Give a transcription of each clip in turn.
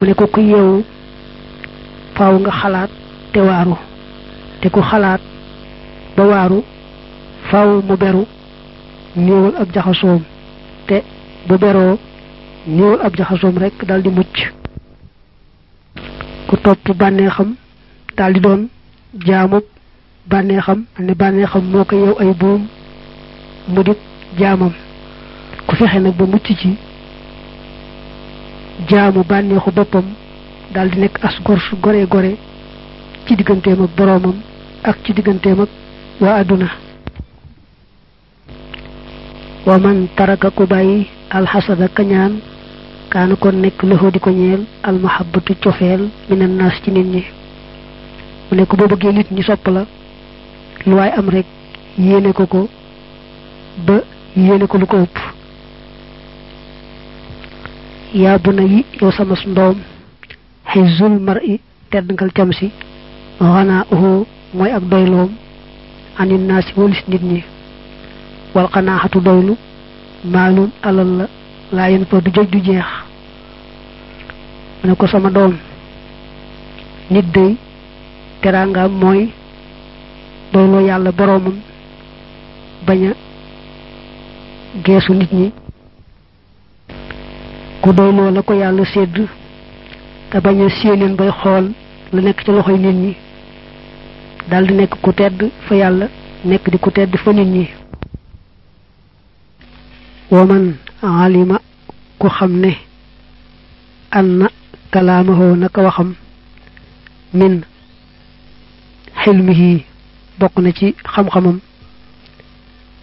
mu ne ko ku yeewu faaw nga xalaat te waaru te ku xalaat ba waaru faaw mu beru néewal ab jaxasoom te bu beroo néewal ab jaxasoom rekk daldi mucc ku topp bànneexam daldi doon jaamub bànneexam mel ne bànneexam moo ko yow ay buum mu di jaamam ku fexe nag ba mucc ci jaamu bànneexu boppam daal di nekk as gor su gore gore ci digganteem ak boroomam ak ci digganteem ak waa àdduna wa man taraka ku bàyyi alxasada kañaan kaana kon nekk loxo di ko ñeel almahabatu cofeel minan naas ci nit ñi mu nekk boo bëggee nit ñi sopp la lu waay am rek yéene ko ko ba yéene ko lu ko ëpp yaa bu na yi yow sama ndoom xizul mar i tedd ngal cam si xanaa uxoo mooy ak doyloom anit naa si wëlis nit ñi wal xanaa xatu doylu maalum alal la laa yen fa du joj du jeex mu ne ko sama doom nit day teraangaam mooy doyloo yàlla boroomam bañ a geesu nit ñi ku doyloo la ko yàlla sédd te bañ a séeneen bay xool la nekk ci loxoy nit ñi daal di nekk ku tedd fa yàlla nekk di ku tedd fa nit ñi waman alima ku xam ne anna kalaamahoo naka waxam min xilmihi bokk na ci xam-xamam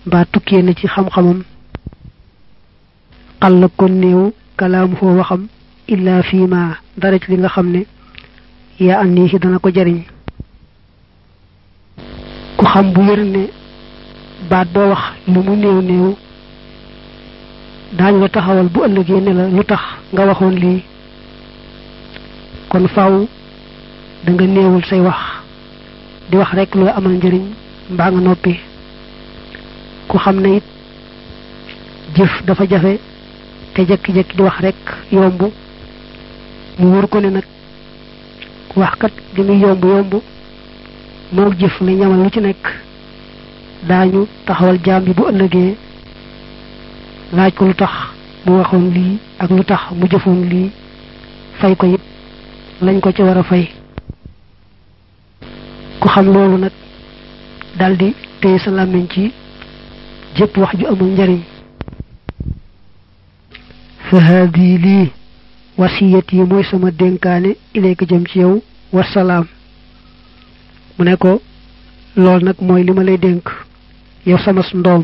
mbaa tukkee na ci xam-xamam xal la kon néew kalaamu foo waxam illaa fii ma dara ci li nga xam ne yaa an nii dana ko jariñ ku xam bu wér ne baat boo wax lu mu néew néew daañu la taxawal bu ëllëgee ne la lu tax nga waxoon lii kon faw da nga néewul say wax di wax rek loo amal njëriñ mbaa nga noppi ku xam ne it jëf dafa jafe te jekki-jekki di wax rek yomb mu wóor ko ne nag wax kat li muy yomb yomb moo jëf ne ñamal lu ci nekk daañu taxawal jaam bi bu ëllëgee laaj ko lu tax mu waxoon lii ak lu tax mu jëfoon lii fay ko it lañ ko ci war a fay ku xam loolu nag daldi téye sa làmmiñ ci jëpp wax ju amul njariñ fa haadi lii wasiyat yi mooy sama dénkaane ilayka jëm ci yow wasalaam mu ne ko loolu nag mooy li ma lay dénk yow sama ndoom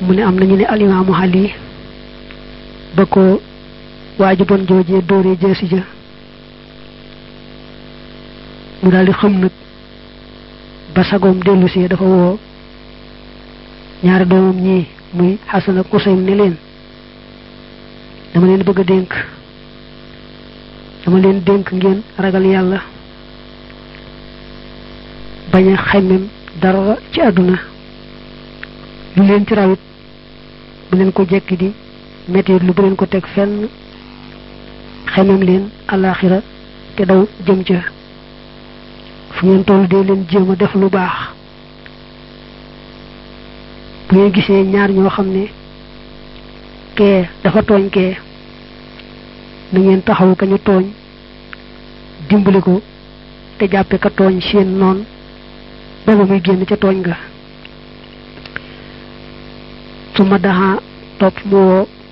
mu ne am nañu ne alimaamu Ali ba ko waaju bon joojee dóoree jeesi ja mu daal di xam nag ba sagoom dellu si dafa woo ñaari doomam ñii muy Xasan ak Useyn ne leen dama leen bëgg a dénk dama leen dénk ngeen ragal yàlla bañ a xemmem dara ci àdduna lu leen ci rawit bu leen ko jekki di metti lu bu leen ko teg fenn xemmem leen alaaxira te daw jëm ca fu ngeen toll dee leen jéem a def lu baax bu ngeen gisee ñaar ñoo xam ne kee dafa tooñ kee na ngeen taxaw ka ñu tooñ dimbali ko te jàppe ka tooñ seen noon booba muy génn ca tooñ ga su ma daxa topp mu woo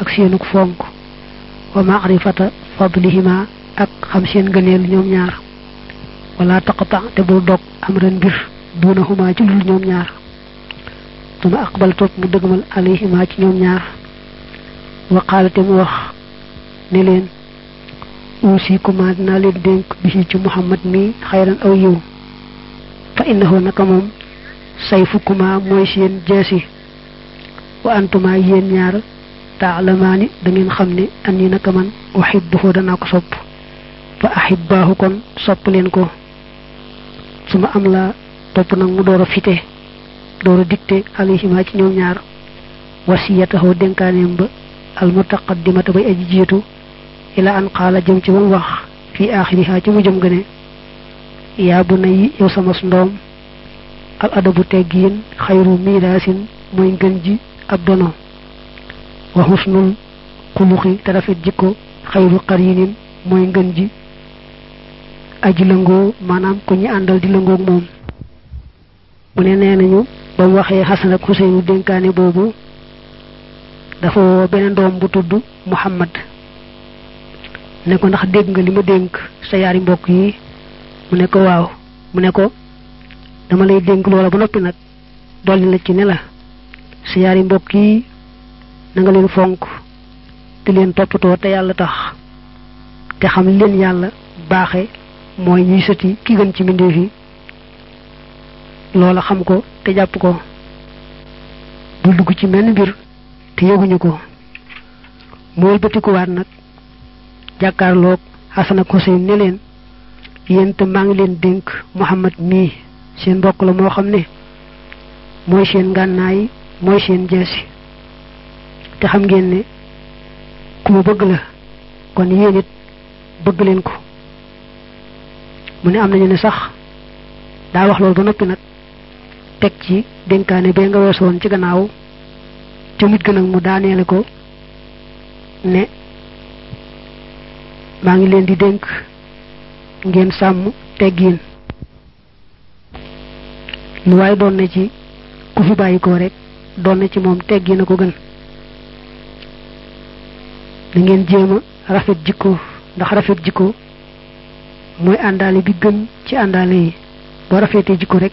ak seenuk fonk wa maarifata fadlihima ak xam seen ngëneel ñoom ñaar wala taqata te bul dog am ren mbir duunahuma ci lul ñoom ñaar duma aqbal topp mu dëgmal alayhima ci ñoom ñaar wa qaala te mu wax ne leen uusikuma dinaa leen dénk bi ci muhammad mi xayran aw yiw fa innahu naka moom sayfukuma mooy seen jeesi wa antuma yéen ñaar taalamaani da ngeen xam ne an ni naka man uhibbuhu danaa ko sopp fa ahibbaahu kon sopp leen ko su ma am la topp nag mu door a fite door a dicté alayhima ci ñoom ñaar wasiyatahu dénkaaneem ba al mutaqaddimata bay aji jiitu ila an qaala jëm ci ba mu wax fii aaxiriha ci mu jëm gëne yaa bu na yi yow sama ndoom al adabu teggiin xayru miiraasin mooy ngën ji ab dono wa xusnul xuluxi te rafet jikko xayru xarinin mooy ngën ji aji lëngoo maanaam ku ñi àndal di lëngoog moom mu ne nee nañu ba mu waxee xasan ak xuseynu dénkaane boobu dafa woo beneen doom bu tudd muhammad ne ko ndax dégg nga li ma dénk sa yaari mbokk yi mu ne ko waaw mu ne ko dama lay dénk loola ba noppi nag dolli la ci ne la sa yaari mbokk yi na nga leen fonk di leen toppatoo te yàlla tax te xam li leen yàlla baaxe mooy ñuy sëti ki gën ci mbindeef yi loola xam ko te jàpp ko bul dugg ci menn mbir te yëguñu ko mool bëtikuwaat nag jàkkaarloog Xasan ak Huseyn ne leen yéen te maa ngi leen dénk Muhammad mii seen mbokk la moo xam ne mooy seen ngànnaay mooy seen jeesi te xam ngeen ne ku ma bëgg la kon yéen it bëgg leen ko mu ne am nañu ne sax daa wax loolu ba noppi nag teg ci dénkaane bee nga weesoon ci gannaaw te mujj gën a mu daaneele ko ne maa ngi leen di dénk ngeen sàmm teggiin lu waaye doon na ci ku fi bàyyi ko rek doon na ci moom teggiin a ko gën da ngeen jéem a rafet jikko ndax rafet jikko mooy àndaale bi gën ci àndaale yi boo rafetee jikko rek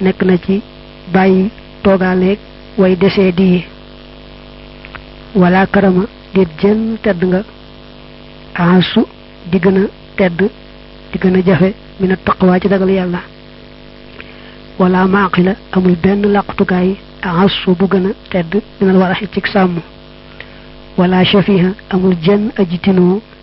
nekk na ci bàyyi toogaaleeg way desee di yi wala karama déet jenn tedd nga aasu di gën a tedd di gën a jafe mi na taqwaa ci dagal yàlla wala maaqila amul benn làqutukaay aasu bu gën a tedd minal waraxi cig sàmm wala shafiha amul jenn aji tinoo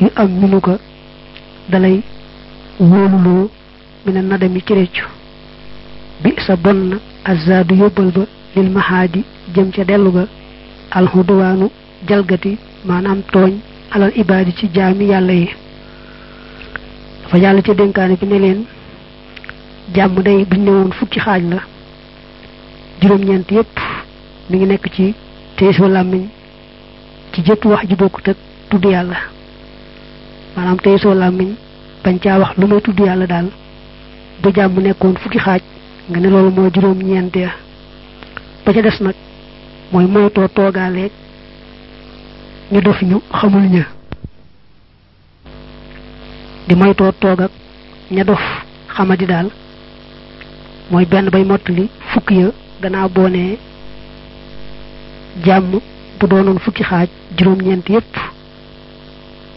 yu am minu ko dalay wóoluloo mi ne nadami ci réccu bi sa bon na azadu yóbbal ba lil mahaadi jëm ca dellu ga alxuduwaanu jalgati maanaam tooñ alal ibaadi ci jaami yàlla yi dafa yàlla ci dénkaane bi ne leen jàmm day buñ ne woon fukki xaaj la juróom-ñeent yépp mi ngi nekk ci téye sa làmmiñ ci jëpp wax ji bokkut ak tudd yàlla maanaam tey soo làmmiñ bañ caa wax lu may tudd yàlla daal bu jàmm nekkoon fukki xaaj nga ne loolu mooy juróom ñeent ya ba ca des nag mooy moytoo toogaaleeg ñu def ñu xamul ña di moytoo toog ak ña dof xamadi daal mooy benn bay mottali fukk ya gannaaw boo nee jàmm bu doonoon fukki xaaj juróom-ñeent yépp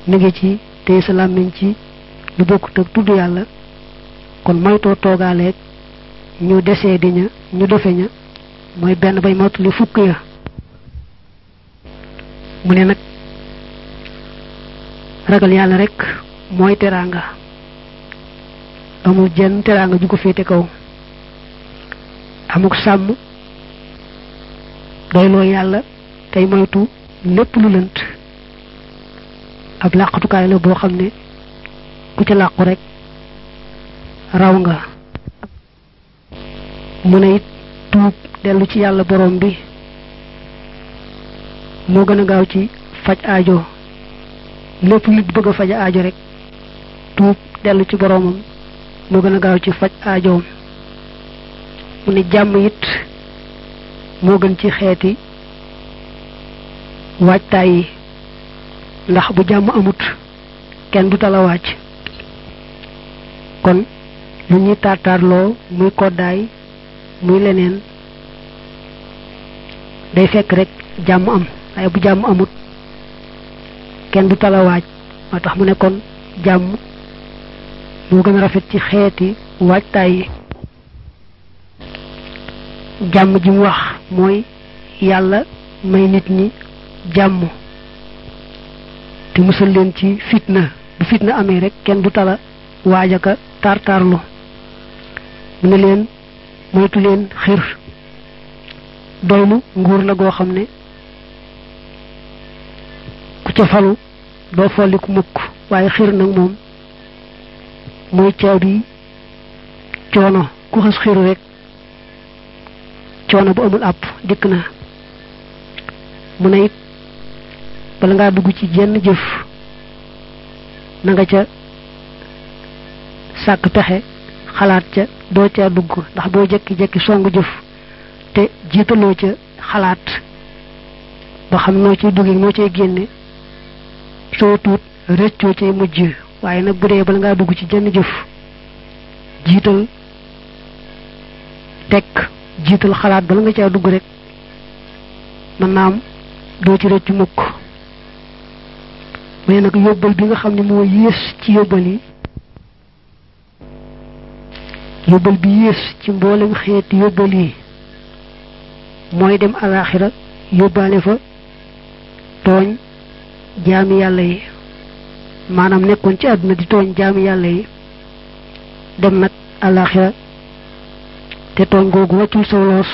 mi ngi ci téye sa làmmiñ ci lu bokkut ak tudd yàlla kon moytoo toogaaleeg ñu desee di ña ñu dofe ña mooy benn bay mottali fukk ya mu ne nag ragal yàlla rek mooy teraanga amul jenn teraanga ju ko féete kaw amuk sàmm doyloo yàlla tey moytu lépp lu lënt ab làqatukaay la boo xam ne ku ca làqu rek raw nga mu ne it tuub dellu ci yàlla borom bi moo gën a gaaw ci faj aajo lépp nit bëgg a faj aajo rek tuub dellu ci boromam moo gën a gaaw ci faj aajoom mu ne jàmm it moo gën ci xeeti waajtaay yi ndax bu jàmm amut kenn du tala wàcc kon lu ñuy taataarloo muy koddaay muy leneen day fekk rek jàmm am waaye bu jàmm amut kenn du tala waaj moo tax mu ne kon jàmm moo gën a rafet ci xeeti waajtaay yi jàmm ji mu wax mooy yàlla may nit ñi jàmm te musal leen ci fitna bu fitna amee rek kenn du tala waajaka tartarlu mu ne leen moytu leen xir doylu nguur la goo xam ne ku ca falu doo folliku mukk waaye xir nag moom mooy caabi coono ku xas xiru rek coono bu amul àpp dikk na mu ne it bala ngaa dugg ci jenn jëf na nga ca sàkk pexe xalaat ca doo ca dugg ndax boo jekki-jekki song jëf te jiitaloo ca xalaat ba xam noo ciy duggee noo ciy génne soo tuut rëccoo ciy mujj waaye nag bu dee bala ngaa dugg ci jenn jëf jiital tekk jiital xalaat bala nga caa dugg rek mën naa am doo ci rëcc mukk mais nag yóbbal bi nga xam ne moo yées ci yóbbal yi yóbbal bi yées ci mboolem xeeti yóbbal yi mooy dem alaaxira yóbbaale fa tooñ jaami yàlla yi maanaam nekkoon ci àdduna di tooñ jaami yàlla yi dem nag alaaxira te tooñ googu wàccul saw loos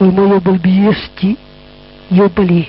loolu mooy yóbbal bi yées ci yóbbal yi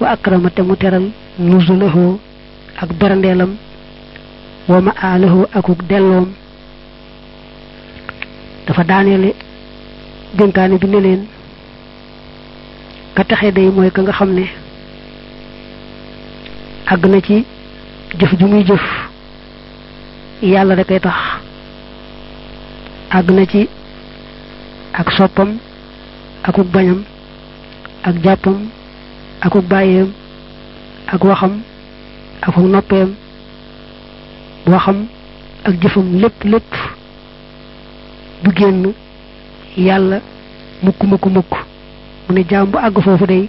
wa akrama te mu teral nuzulahu ak berandeelam wa ma aalahu akuk delloom dafa daaneele dénkaane bi ne leen ka taxe day mooy ka nga xam ne àgg na ci jëf ju muy jëf yàlla da koy tax àgg na ci ak soppam akuk bañam ak jàppam ak ug bàyyeem ak waxam ak ug noppeem waxam ak jëfam lépp lépp du génn yàlla mukk mukk mukk mu ne jaam bu àgg foofu day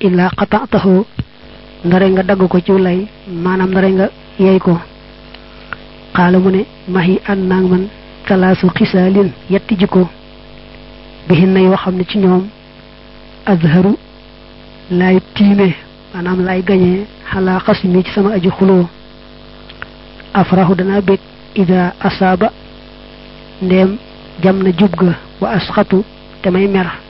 illaa xataataxoo ndare nga dagg ko ci lay maanaam ndare nga yey ko xaala mu ne maxi ànd naag man talaasu xisaalin yetti jikko bixin na yoo xam ne ci ñoom azharu laay tiime maanaam laay gañee xalaa xas mi ci sama aji xuloo afraxu danaa bég ida asaaba ndeem jam na jub ga wa asxatu te may mer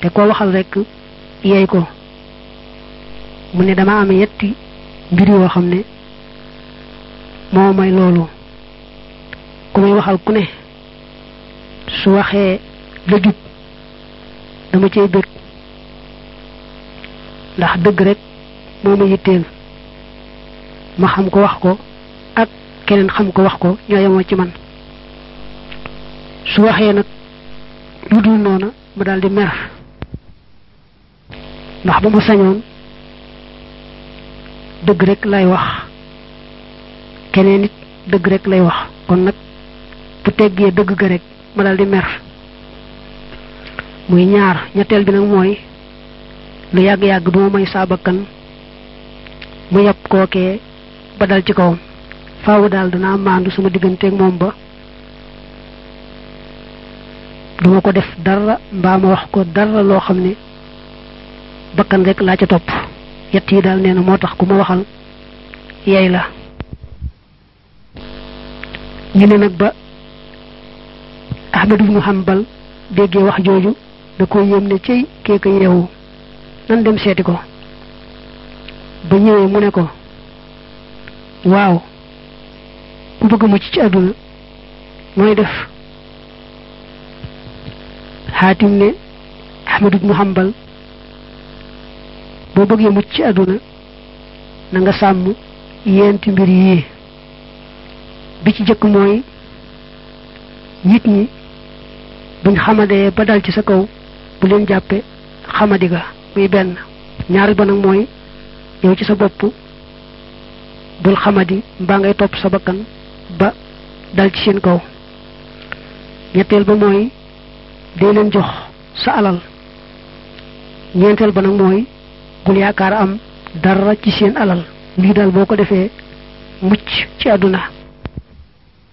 te koo waxal rekk yeey ko mu ne dama am yetti mbir yoo xam ne moo may loolu ku may waxal ku ne su waxee la jub dama cay bëgg ndax dëgg rek moo ma yitteel ma xam ko wax ko ak keneen xam ko wax ko ñoo yemoo ci man su waxee nag lu dul noona mu daal di mer ndax bu ma sañoon dëgg rek lay wax keneen it dëgg rek lay wax kon nag bu teggee dëgg ga rek ma daal di mer muy ñaar ñetteel bi nag mooy lu yàgg-yàgg du ma may saa bakkan mu yab kookee ba dal ci kawam faawu daal danaa maandu sama digganteeg moom ba duma ko def dara mbaa ma wax ko dara loo xam ne bakkan rek laa ca topp yett yi daal nee na moo tax ku ma waxal yey la ñu ne nag ba Ahmad ibnu Hanbal déggee wax jooju da ko yéem ne cey keeka yeewu nan dem seeti ko ba ñëwee mu ne ko waaw ku bëgg mucc ci àdduna mooy def xaatim ne ahmad ibnu hambal boo bëggee mucc ci àdduna na nga sàmm yenti mbir yii bi ci jëkk mooy nit ñi buñ xamadee ba dal ci sa kaw bu leen jàppe xamadi ga muy benn ñaari ba nag mooy yow ci sa bopp bul xamadi mbaa ngay topp sa bakkan ba dal ci seen kaw ñetteel ba mooy dee leen jox sa alal ñeenteel ba nag mooy bul yaakaar am dara ci seen alal lii daal boo ko defee mucc ci àdduna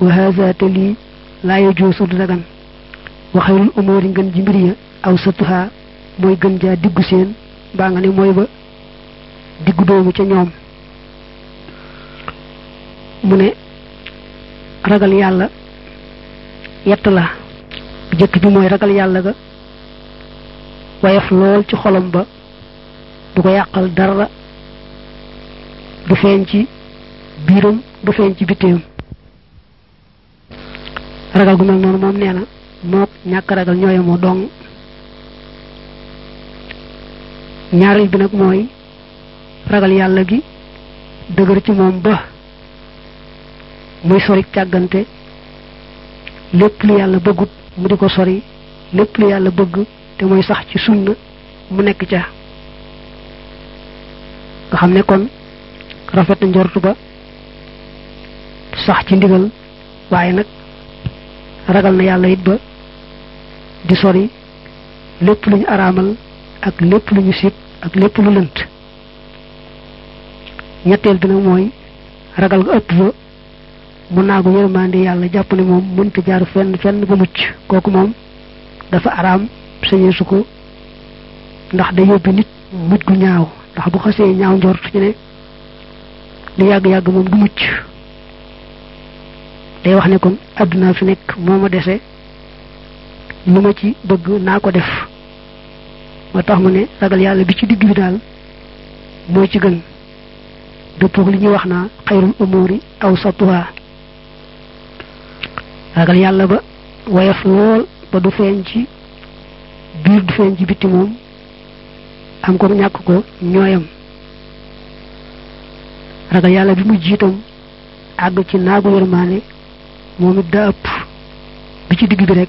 wa haza te lii laa yajuusu du dagan wa xayrul umóor yi ngën ji mbir ya aw satuha mooy gën jaa diggu seen mbaa nga ne mooy ba diggu doomu ca ñoom mu ne ragal yàlla yett la bu jëkk bi mooy ragal yàlla ga wayaf lool ci xolom ba du ko yàqal dara du feeñ ci biiram du feeñ ci bitteem ragal gu mel noonu moom nee na moo ñàkk ragal ñooye moo dong ñaareel bi nag mooy ragal yàlla gi dëgër ci moom ba muy sori càggante lépp lu yàlla bëggut mu di ko sori lépp lu yàlla bëgg te mooy sax ci sunna mu nekk ca nga xam ne kon rafet na njort ba sax ci ndigal waaye nag ragal na yàlla it ba di sori lépp lu ñu araamal ak lépp lu ñu sib ak lépp lu lënt ñetteel bi nag mooy ragal nga ëpp ba mu naagu yërmande yàlla jàpp ne moom mënta jaar fenn fenn ba mucc kooku moom dafa araam sañee su ko ndax day yóbbu nit mujj gu ñaaw ndax bu xasee ñaaw njort ci ne lu yàgg-yàgg moom du mucc day wax ne kon àdduna fi nekk moo ma dese lu ma ci bëgg naa ko def moo tax mu ne ragal yàlla bi ci digg bi daal moo ci gën dëppoog li ñuy wax naa xayrul umuri aw satuha ragal yàlla ba woyof lool ba du feeñ ci biir du feeñ ci bitti moom am ko ñàkk ko ñooyam ragal yàlla bi mu jiitam àgg ci naagu yërmaane moom it daa ëpp bi ci digg bi rek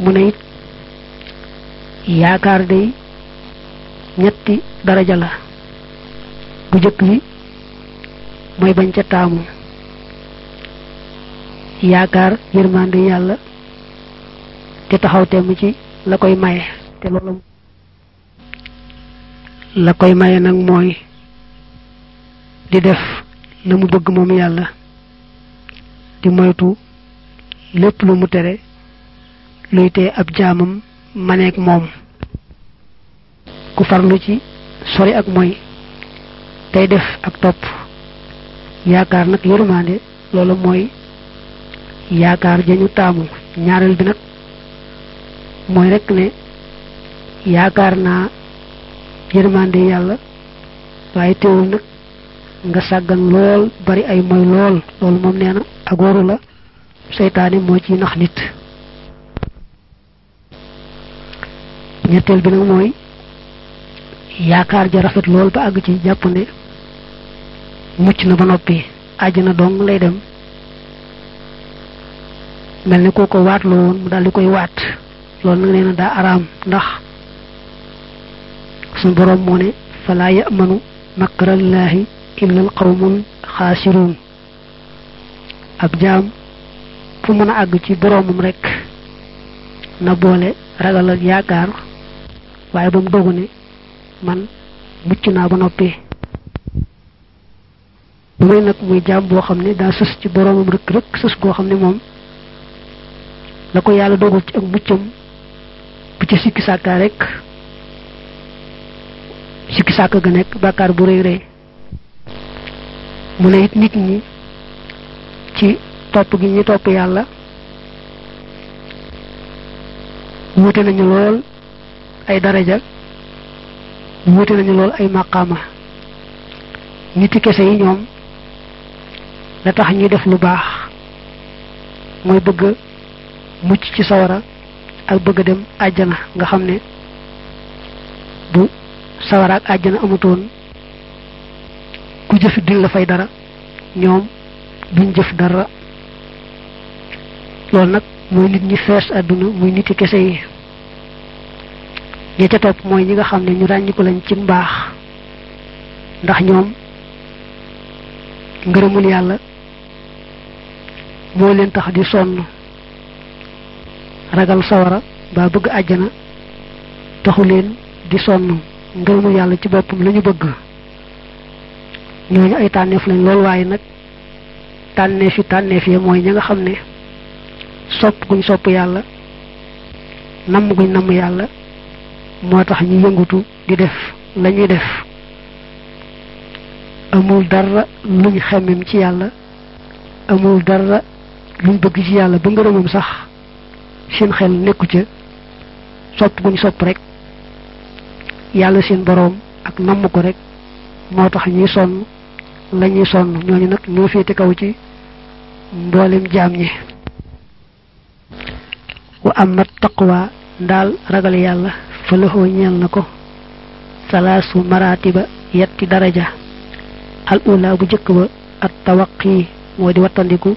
mu ne it yaakaar day ñetti daraja la bu jëkk bi mooy bañ ca taamu yaakaar yërmande yàlla te taxaw temm ci la koy maye te loolu la koy maye nag mooy di def la mu bëgg moom yàlla di moytu lépp lu mu tere luy tee ab jaamam maneek moom ku farlu ci sori ak mooy tey def ak topp yaakaar nag yërmande loolu mooy yaakaar ja ñu taamu ñaareel bi nag mooy rekk ne yaakaar naa yërmande yàlla waaye teewul nag nga sàggan lool bari ay mooy lool loolu moom nee na ak waru la seytaane moo ci nax nit ñetteel bi nag mooy yaakaar ja rafet lool ba àgg ci jàpp ne mucc na ba noppi àjjana dong lay dem mel ni koo ko waat loo woon mu daal di koy waat loolu nag nee na daa araam ndax suñu boroom moo ne falaa ya'manu makrallaahi illa al qawmul xaasiruun ab jaam fu mën a àgg ci boroomam rekk na boole ragal ak yaakaar waaye ba mu dogu ne man mucc naa ba noppi bu may nag muy jaam boo xam ne daa sës ci boroomam rek rek sës goo xam ne moom la ko yàlla dogal ci ak muccam bu ci sikki sàkkaa rek sikki sàkk ga nekk bàkkaar bu rëy rëy mu ne it nit ñi ci topp gi ñuy topp yàlla wuute nañu lool ay daraja wuute nañu lool ay maqaama niti kese yi ñoom la tax ñuy def lu baax mooy bëgg mucc ci sawara ak bëgg dem àjjana nga xam ne bu sawara ak àjjana amutoon ku jëf duñ la fay dara ñoom duñ jëf dara loolu nag mooy nit ñi fees àdduna muy niti kese yi ña ca topp mooy ñi nga xam ne ñu ràññiku lañ ci mbaax ndax ñoom ngërëmul yàlla moo leen tax di sonn ragal sawara mbaa bëgg àjjana taxu leen di sonn ngërëmu yàlla ci boppam la ñu bëgg ñooñu ay tànneef lañ lool waaye nag tànneef yi tànneef yi mooy ña nga xam ne sopp guñ sopp yàlla namm guñ namm yàlla moo tax ñu yëngutu di def la ñuy def amul dara luñ xemmem ci yàlla amul dara luñ bëgg ci yàlla ba ngërëmam sax seen xel nekku ca sopp guñ sopp rek yàlla seen boroom ak namm ko rek moo tax ñuy sonn la ñuy sonn ñooñu nag ñoo féete kaw ci mboolem jaam ñi wa amat taqwa ndaal ragal yàlla fa loxoo ñeel na ko salaasu maratiba yetti daraja al ula bu jëkk ba at tawaqi moo di wattandiku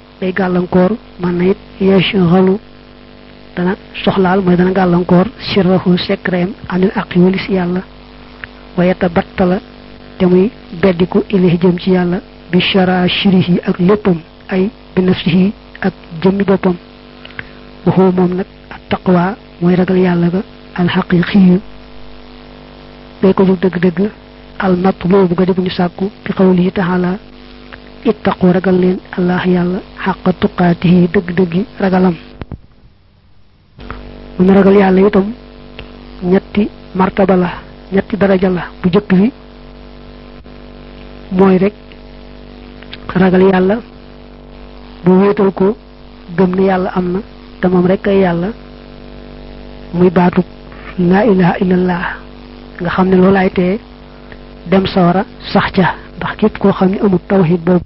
day gàllankoor man na it yashghalu dana soxlaal mooy dana gàllankoor sirrahu secret anil aqi wali si yàlla wa yatabattala te muy beddiku ilayhi jëm ci yàlla bi shara shirihi ak léppam ay bi nafsihi ak jëmmi boppam waxoo moom nag ak taqwa mooy ragal yàlla ga alxaqiqiyu day ko jóg dëgg-dëgg al matt boobu ga di bu ñu sàkku bi qawlihi taala ittaqu ragal leen allah yàlla xaqa tuqaatihi dëgg-dëggi ragalam mu ne ragal yàlla itam ñetti martaba la ñetti daraja la bu jëkk bi mooy rek ragal yàlla bu wéetal ko gëm ne yàlla am na te moom rek ay yàlla muy baatub laa ilaha illallah nga xam ne loolaay tee dem sawara sax ca ndax képp koo xam ne amul tawhid boobu